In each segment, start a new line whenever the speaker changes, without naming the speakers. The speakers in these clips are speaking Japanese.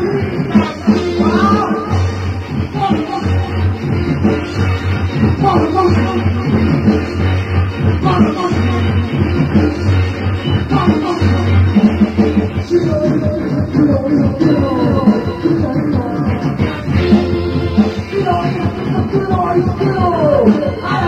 Good Lord, good Lord,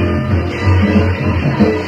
Thank you.